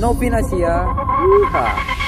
Novinasia. Wuha.